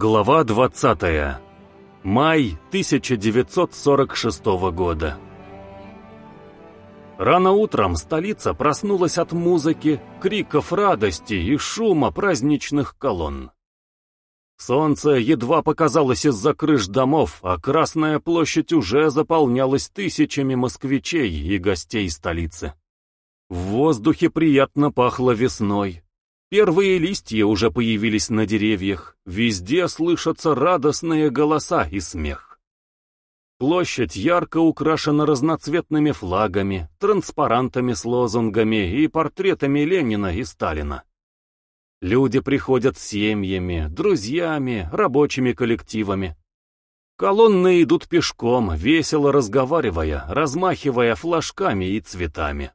Глава 20. Май 1946 года. Рано утром столица проснулась от музыки, криков радости и шума праздничных колонн. Солнце едва показалось из-за крыш домов, а Красная площадь уже заполнялась тысячами москвичей и гостей столицы. В воздухе приятно пахло весной. Первые листья уже появились на деревьях, везде слышатся радостные голоса и смех. Площадь ярко украшена разноцветными флагами, транспарантами с лозунгами и портретами Ленина и Сталина. Люди приходят семьями, друзьями, рабочими коллективами. Колонны идут пешком, весело разговаривая, размахивая флажками и цветами.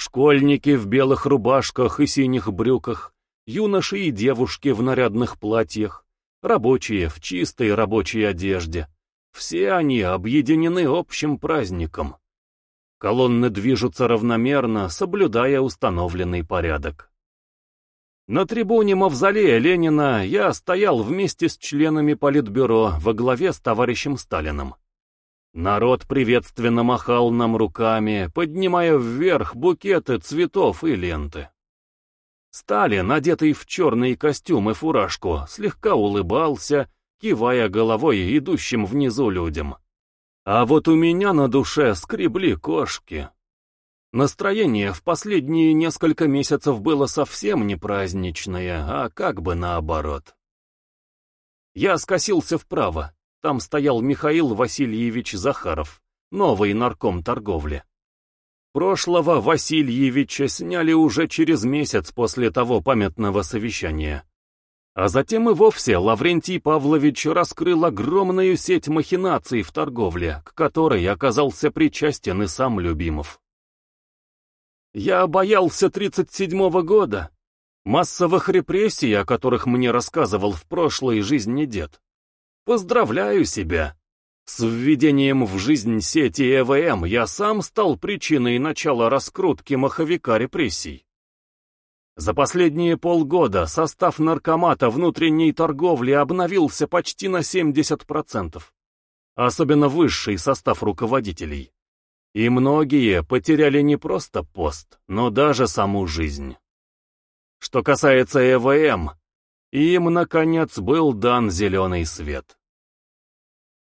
Школьники в белых рубашках и синих брюках, юноши и девушки в нарядных платьях, рабочие в чистой рабочей одежде. Все они объединены общим праздником. Колонны движутся равномерно, соблюдая установленный порядок. На трибуне Мавзолея Ленина я стоял вместе с членами Политбюро во главе с товарищем Сталиным. Народ приветственно махал нам руками, поднимая вверх букеты цветов и ленты. Сталин, одетый в черный костюм и фуражку, слегка улыбался, кивая головой идущим внизу людям. А вот у меня на душе скребли кошки. Настроение в последние несколько месяцев было совсем не праздничное, а как бы наоборот. Я скосился вправо. Там стоял Михаил Васильевич Захаров, новый нарком торговли. Прошлого Васильевича сняли уже через месяц после того памятного совещания. А затем и вовсе Лаврентий Павлович раскрыл огромную сеть махинаций в торговле, к которой оказался причастен и сам Любимов. Я боялся 37-го года, массовых репрессий, о которых мне рассказывал в прошлой жизни дед. Поздравляю себя! С введением в жизнь сети ЭВМ я сам стал причиной начала раскрутки маховика репрессий. За последние полгода состав наркомата внутренней торговли обновился почти на 70%. Особенно высший состав руководителей. И многие потеряли не просто пост, но даже саму жизнь. Что касается ЭВМ, им, наконец, был дан зеленый свет.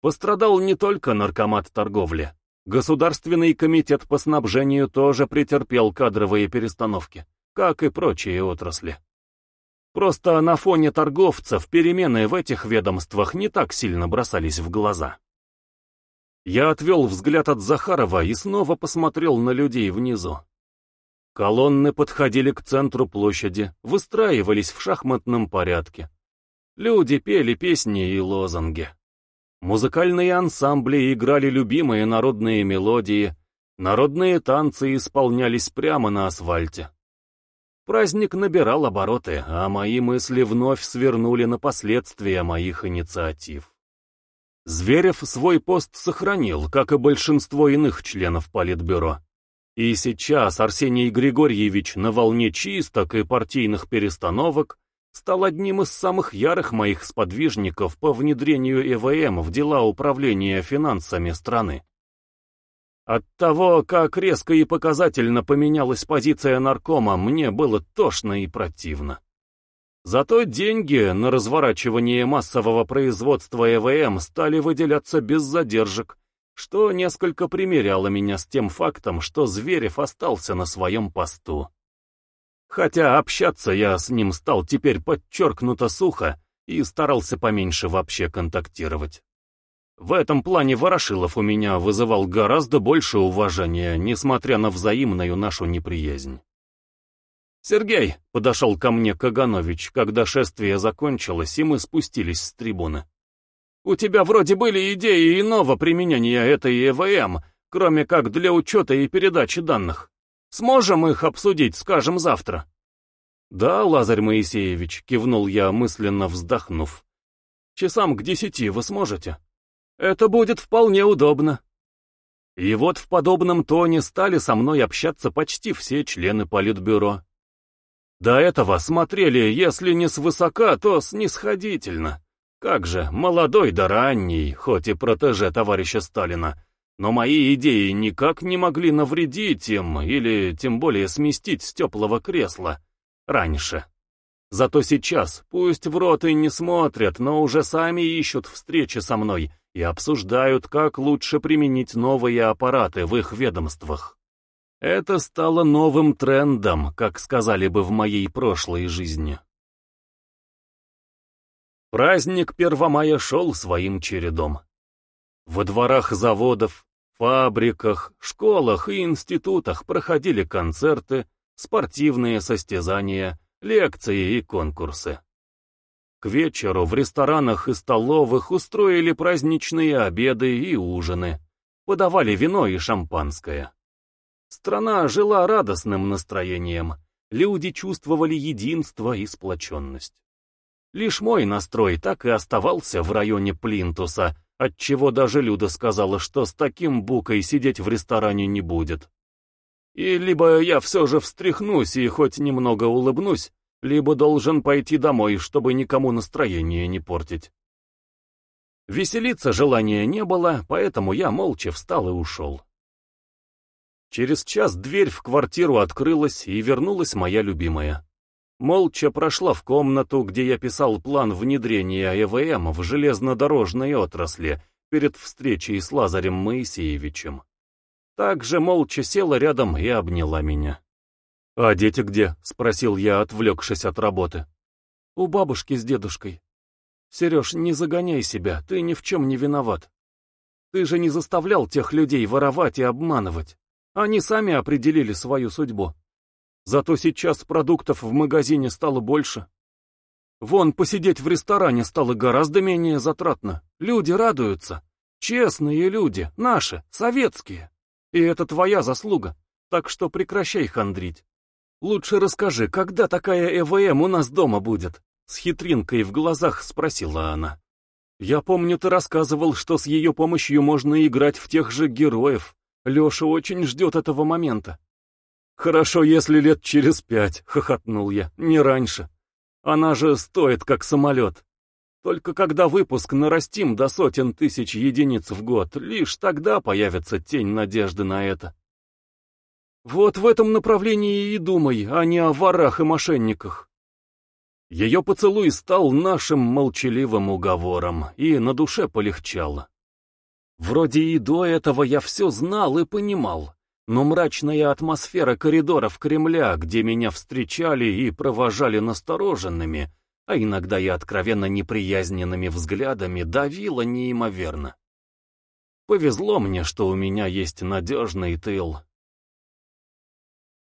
Пострадал не только наркомат торговли. Государственный комитет по снабжению тоже претерпел кадровые перестановки, как и прочие отрасли. Просто на фоне торговцев перемены в этих ведомствах не так сильно бросались в глаза. Я отвел взгляд от Захарова и снова посмотрел на людей внизу. Колонны подходили к центру площади, выстраивались в шахматном порядке. Люди пели песни и лозунги. Музыкальные ансамбли играли любимые народные мелодии, народные танцы исполнялись прямо на асфальте. Праздник набирал обороты, а мои мысли вновь свернули на последствия моих инициатив. Зверев свой пост сохранил, как и большинство иных членов Политбюро. И сейчас Арсений Григорьевич на волне чисток и партийных перестановок стал одним из самых ярых моих сподвижников по внедрению ЭВМ в дела управления финансами страны. От того, как резко и показательно поменялась позиция наркома, мне было тошно и противно. Зато деньги на разворачивание массового производства ЭВМ стали выделяться без задержек, что несколько примеряло меня с тем фактом, что Зверев остался на своем посту. Хотя общаться я с ним стал теперь подчеркнуто сухо и старался поменьше вообще контактировать. В этом плане Ворошилов у меня вызывал гораздо больше уважения, несмотря на взаимную нашу неприязнь. «Сергей!» — подошел ко мне Каганович, когда шествие закончилось, и мы спустились с трибуны. «У тебя вроде были идеи иного применения этой ЭВМ, кроме как для учета и передачи данных. Сможем их обсудить, скажем, завтра?» «Да, Лазарь Моисеевич», — кивнул я, мысленно вздохнув. «Часам к десяти вы сможете?» «Это будет вполне удобно». И вот в подобном тоне стали со мной общаться почти все члены Политбюро. До этого смотрели, если не свысока, то снисходительно. Как же, молодой да ранний, хоть и протеже товарища Сталина, но мои идеи никак не могли навредить им или тем более сместить с теплого кресла. Раньше. Зато сейчас, пусть в рот и не смотрят, но уже сами ищут встречи со мной и обсуждают, как лучше применить новые аппараты в их ведомствах. Это стало новым трендом, как сказали бы в моей прошлой жизни. Праздник Первомая шел своим чередом. Во дворах заводов, фабриках, школах и институтах проходили концерты, спортивные состязания, лекции и конкурсы. К вечеру в ресторанах и столовых устроили праздничные обеды и ужины, подавали вино и шампанское. Страна жила радостным настроением, люди чувствовали единство и сплоченность. Лишь мой настрой так и оставался в районе Плинтуса, отчего даже Люда сказала, что с таким букой сидеть в ресторане не будет. И либо я все же встряхнусь и хоть немного улыбнусь, либо должен пойти домой, чтобы никому настроение не портить. Веселиться желания не было, поэтому я молча встал и ушел. Через час дверь в квартиру открылась, и вернулась моя любимая. Молча прошла в комнату, где я писал план внедрения ЭВМ в железнодорожной отрасли перед встречей с Лазарем Моисеевичем. Также молча села рядом и обняла меня. «А дети где?» — спросил я, отвлекшись от работы. «У бабушки с дедушкой. Сереж, не загоняй себя, ты ни в чем не виноват. Ты же не заставлял тех людей воровать и обманывать. Они сами определили свою судьбу. Зато сейчас продуктов в магазине стало больше. Вон, посидеть в ресторане стало гораздо менее затратно. Люди радуются. Честные люди, наши, советские. И это твоя заслуга, так что прекращай хандрить. Лучше расскажи, когда такая ЭВМ у нас дома будет?» С хитринкой в глазах спросила она. «Я помню, ты рассказывал, что с ее помощью можно играть в тех же героев. Леша очень ждет этого момента». «Хорошо, если лет через пять», — хохотнул я, — «не раньше. Она же стоит как самолет. Только когда выпуск нарастим до сотен тысяч единиц в год, лишь тогда появится тень надежды на это. Вот в этом направлении и думай, а не о ворах и мошенниках. Ее поцелуй стал нашим молчаливым уговором, и на душе полегчало. Вроде и до этого я все знал и понимал, но мрачная атмосфера коридоров Кремля, где меня встречали и провожали настороженными, а иногда и откровенно неприязненными взглядами, давила неимоверно. Повезло мне, что у меня есть надежный тыл.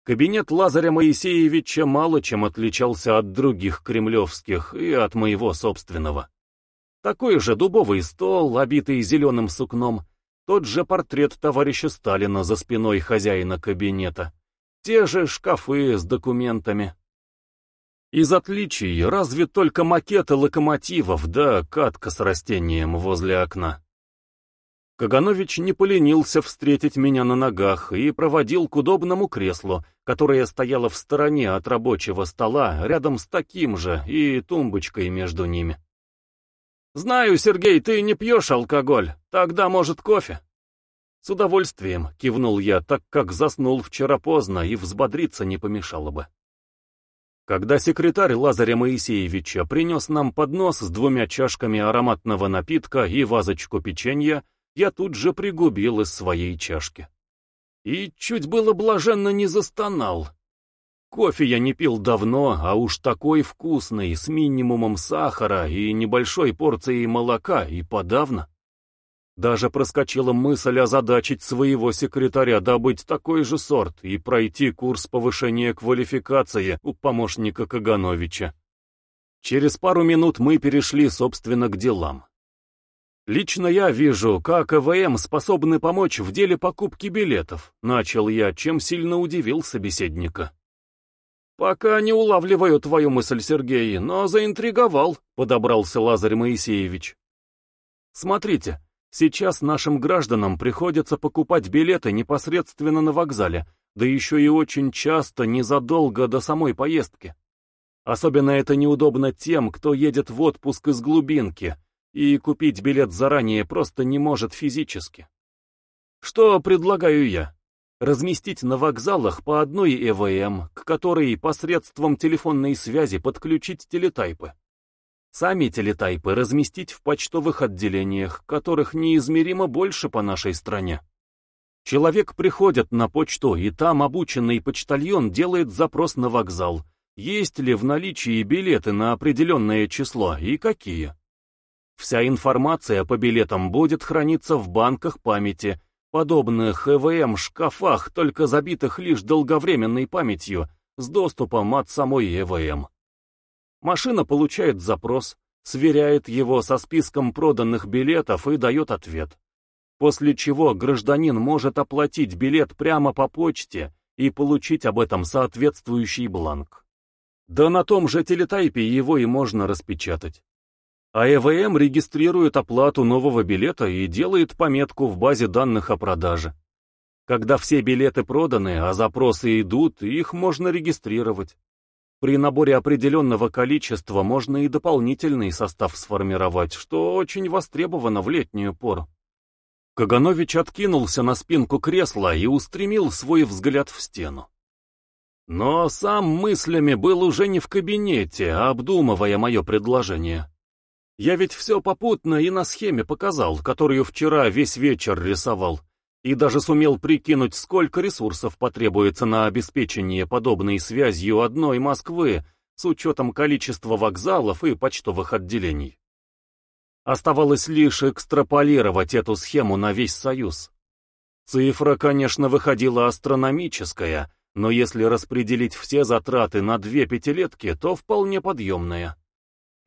Кабинет Лазаря Моисеевича мало чем отличался от других кремлевских и от моего собственного. Такой же дубовый стол, обитый зеленым сукном, тот же портрет товарища Сталина за спиной хозяина кабинета, те же шкафы с документами. Из отличий разве только макеты локомотивов да катка с растением возле окна. Каганович не поленился встретить меня на ногах и проводил к удобному креслу, которое стояло в стороне от рабочего стола, рядом с таким же и тумбочкой между ними. «Знаю, Сергей, ты не пьешь алкоголь, тогда, может, кофе?» «С удовольствием», — кивнул я, так как заснул вчера поздно и взбодриться не помешало бы. Когда секретарь Лазаря Моисеевича принес нам поднос с двумя чашками ароматного напитка и вазочку печенья, я тут же пригубил из своей чашки. И чуть было блаженно не застонал. Кофе я не пил давно, а уж такой вкусный, с минимумом сахара и небольшой порцией молока и подавно. Даже проскочила мысль озадачить своего секретаря добыть такой же сорт и пройти курс повышения квалификации у помощника Кагановича. Через пару минут мы перешли, собственно, к делам. Лично я вижу, как АВМ способны помочь в деле покупки билетов, начал я, чем сильно удивил собеседника. «Пока не улавливаю твою мысль, Сергей, но заинтриговал», — подобрался Лазарь Моисеевич. «Смотрите, Сейчас нашим гражданам приходится покупать билеты непосредственно на вокзале, да еще и очень часто незадолго до самой поездки. Особенно это неудобно тем, кто едет в отпуск из глубинки и купить билет заранее просто не может физически. Что предлагаю я? Разместить на вокзалах по одной ЭВМ, к которой посредством телефонной связи подключить телетайпы. Сами телетайпы разместить в почтовых отделениях, которых неизмеримо больше по нашей стране. Человек приходит на почту, и там обученный почтальон делает запрос на вокзал, есть ли в наличии билеты на определенное число и какие. Вся информация по билетам будет храниться в банках памяти, подобных ЭВМ-шкафах, только забитых лишь долговременной памятью, с доступом от самой ЭВМ. Машина получает запрос, сверяет его со списком проданных билетов и дает ответ. После чего гражданин может оплатить билет прямо по почте и получить об этом соответствующий бланк. Да на том же телетайпе его и можно распечатать. А ЭВМ регистрирует оплату нового билета и делает пометку в базе данных о продаже. Когда все билеты проданы, а запросы идут, их можно регистрировать. При наборе определенного количества можно и дополнительный состав сформировать, что очень востребовано в летнюю пору. Каганович откинулся на спинку кресла и устремил свой взгляд в стену. Но сам мыслями был уже не в кабинете, обдумывая мое предложение. Я ведь все попутно и на схеме показал, которую вчера весь вечер рисовал и даже сумел прикинуть, сколько ресурсов потребуется на обеспечение подобной связью одной Москвы с учетом количества вокзалов и почтовых отделений. Оставалось лишь экстраполировать эту схему на весь Союз. Цифра, конечно, выходила астрономическая, но если распределить все затраты на две пятилетки, то вполне подъемная.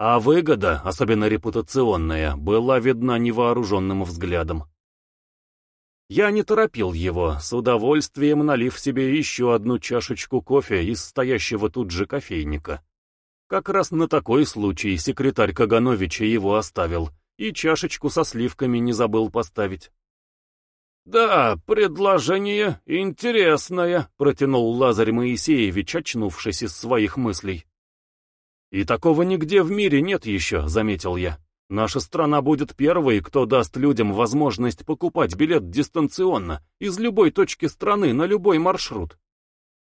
А выгода, особенно репутационная, была видна невооруженным взглядом. Я не торопил его, с удовольствием налив себе еще одну чашечку кофе из стоящего тут же кофейника. Как раз на такой случай секретарь Кагановича его оставил, и чашечку со сливками не забыл поставить. «Да, предложение интересное», — протянул Лазарь Моисеевич, очнувшись из своих мыслей. «И такого нигде в мире нет еще», — заметил я. Наша страна будет первой, кто даст людям возможность покупать билет дистанционно, из любой точки страны на любой маршрут.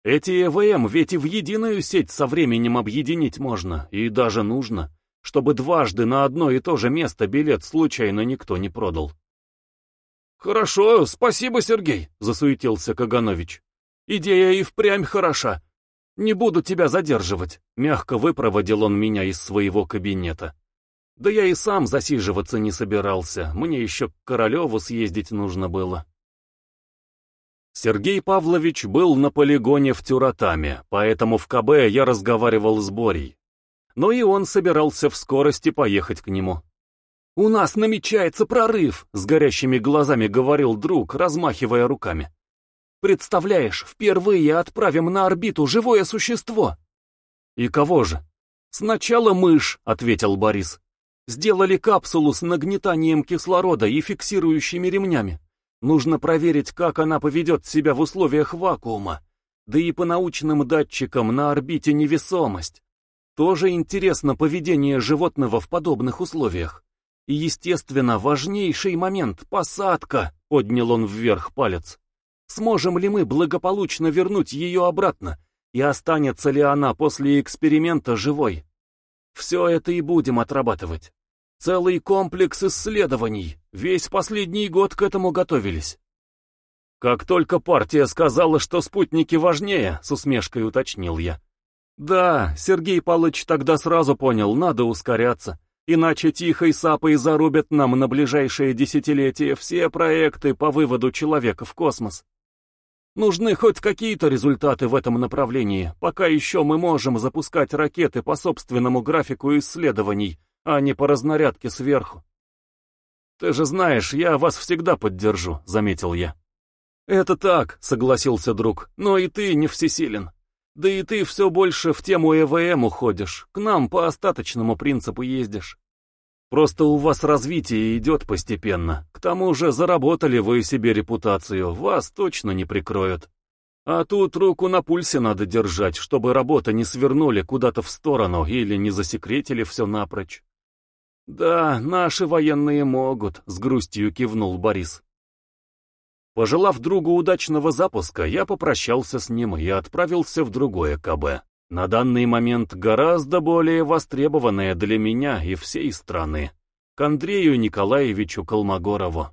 Эти ЭВМ ведь и в единую сеть со временем объединить можно, и даже нужно, чтобы дважды на одно и то же место билет случайно никто не продал. «Хорошо, спасибо, Сергей», — засуетился Каганович. «Идея и впрямь хороша. Не буду тебя задерживать», — мягко выпроводил он меня из своего кабинета. Да я и сам засиживаться не собирался, мне еще к Королеву съездить нужно было. Сергей Павлович был на полигоне в Тюратаме, поэтому в КБ я разговаривал с Борей. Но и он собирался в скорости поехать к нему. «У нас намечается прорыв», — с горящими глазами говорил друг, размахивая руками. «Представляешь, впервые отправим на орбиту живое существо». «И кого же?» «Сначала мышь», — ответил Борис. Сделали капсулу с нагнетанием кислорода и фиксирующими ремнями. Нужно проверить, как она поведет себя в условиях вакуума. Да и по научным датчикам на орбите невесомость. Тоже интересно поведение животного в подобных условиях. И, естественно, важнейший момент — посадка, поднял он вверх палец. Сможем ли мы благополучно вернуть ее обратно, и останется ли она после эксперимента живой? Все это и будем отрабатывать. Целый комплекс исследований. Весь последний год к этому готовились. Как только партия сказала, что спутники важнее, с усмешкой уточнил я. Да, Сергей Палыч тогда сразу понял, надо ускоряться. Иначе тихой сапой зарубят нам на ближайшее десятилетие все проекты по выводу человека в космос. Нужны хоть какие-то результаты в этом направлении, пока еще мы можем запускать ракеты по собственному графику исследований, а не по разнарядке сверху. «Ты же знаешь, я вас всегда поддержу», — заметил я. «Это так», — согласился друг, — «но и ты не всесилен. Да и ты все больше в тему ЭВМ уходишь, к нам по остаточному принципу ездишь. Просто у вас развитие идет постепенно. К тому же заработали вы себе репутацию, вас точно не прикроют. А тут руку на пульсе надо держать, чтобы работа не свернули куда-то в сторону или не засекретили все напрочь. «Да, наши военные могут», — с грустью кивнул Борис. Пожелав другу удачного запуска, я попрощался с ним и отправился в другое КБ. На данный момент гораздо более востребованное для меня и всей страны. К Андрею Николаевичу Колмогорову.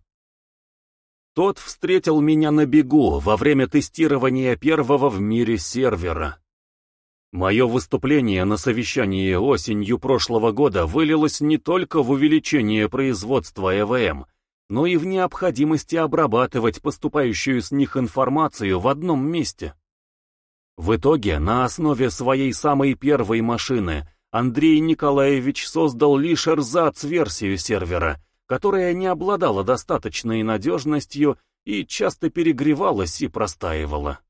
Тот встретил меня на бегу во время тестирования первого в мире сервера. Мое выступление на совещании осенью прошлого года вылилось не только в увеличение производства ЭВМ, но и в необходимости обрабатывать поступающую с них информацию в одном месте. В итоге, на основе своей самой первой машины, Андрей Николаевич создал лишь эрзац-версию сервера, которая не обладала достаточной надежностью и часто перегревалась и простаивала.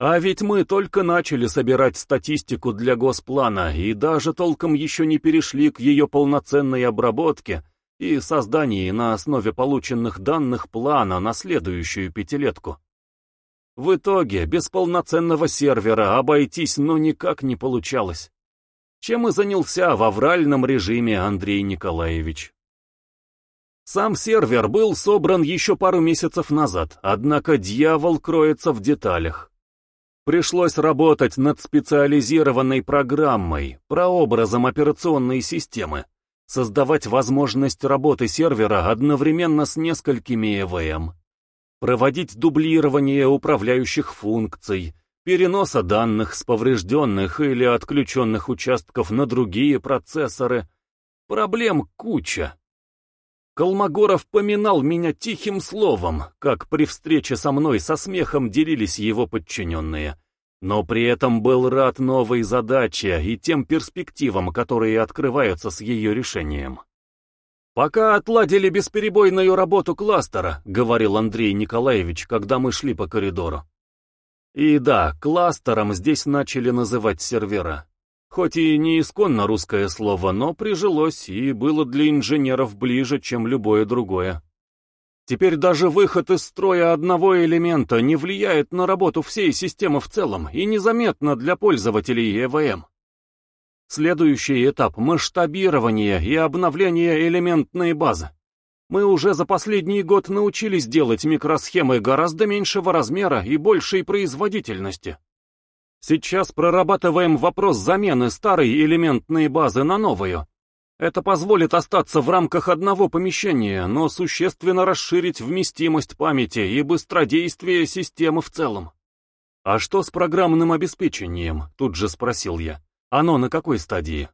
А ведь мы только начали собирать статистику для Госплана и даже толком еще не перешли к ее полноценной обработке и создании на основе полученных данных плана на следующую пятилетку. В итоге без полноценного сервера обойтись ну никак не получалось. Чем и занялся в авральном режиме Андрей Николаевич. Сам сервер был собран еще пару месяцев назад, однако дьявол кроется в деталях. Пришлось работать над специализированной программой, прообразом операционной системы, создавать возможность работы сервера одновременно с несколькими ЭВМ, проводить дублирование управляющих функций, переноса данных с поврежденных или отключенных участков на другие процессоры. Проблем куча. Колмогоров поминал меня тихим словом, как при встрече со мной со смехом делились его подчиненные, но при этом был рад новой задаче и тем перспективам, которые открываются с ее решением. «Пока отладили бесперебойную работу кластера», — говорил Андрей Николаевич, когда мы шли по коридору. И да, кластером здесь начали называть сервера. Хоть и не исконно русское слово, но прижилось и было для инженеров ближе, чем любое другое. Теперь даже выход из строя одного элемента не влияет на работу всей системы в целом и незаметно для пользователей ЕВМ. Следующий этап — масштабирование и обновление элементной базы. Мы уже за последний год научились делать микросхемы гораздо меньшего размера и большей производительности. Сейчас прорабатываем вопрос замены старой элементной базы на новую. Это позволит остаться в рамках одного помещения, но существенно расширить вместимость памяти и быстродействие системы в целом. «А что с программным обеспечением?» — тут же спросил я. «Оно на какой стадии?»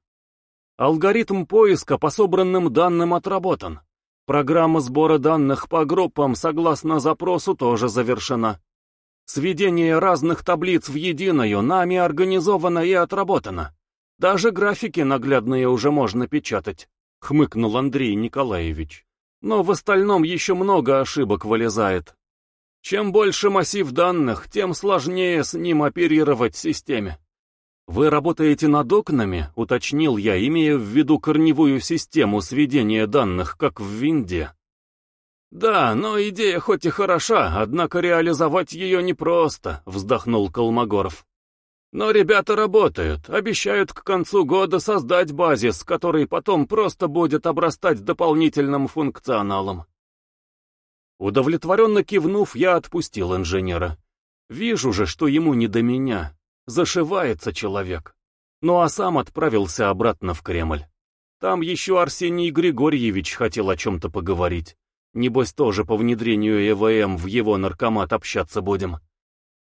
Алгоритм поиска по собранным данным отработан. Программа сбора данных по группам согласно запросу тоже завершена. Сведение разных таблиц в единую нами организовано и отработано. Даже графики наглядные уже можно печатать, хмыкнул Андрей Николаевич. Но в остальном еще много ошибок вылезает. Чем больше массив данных, тем сложнее с ним оперировать системе. «Вы работаете над окнами?» — уточнил я, имея в виду корневую систему сведения данных, как в Винде. «Да, но идея хоть и хороша, однако реализовать ее непросто», — вздохнул Колмогоров. «Но ребята работают, обещают к концу года создать базис, который потом просто будет обрастать дополнительным функционалом». Удовлетворенно кивнув, я отпустил инженера. Вижу же, что ему не до меня. Зашивается человек. Ну а сам отправился обратно в Кремль. Там еще Арсений Григорьевич хотел о чем-то поговорить. Небось, тоже по внедрению ЭВМ в его наркомат общаться будем.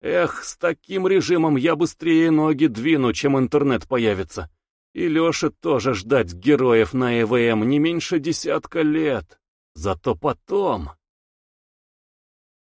Эх, с таким режимом я быстрее ноги двину, чем интернет появится. И Леше тоже ждать героев на ЭВМ не меньше десятка лет. Зато потом...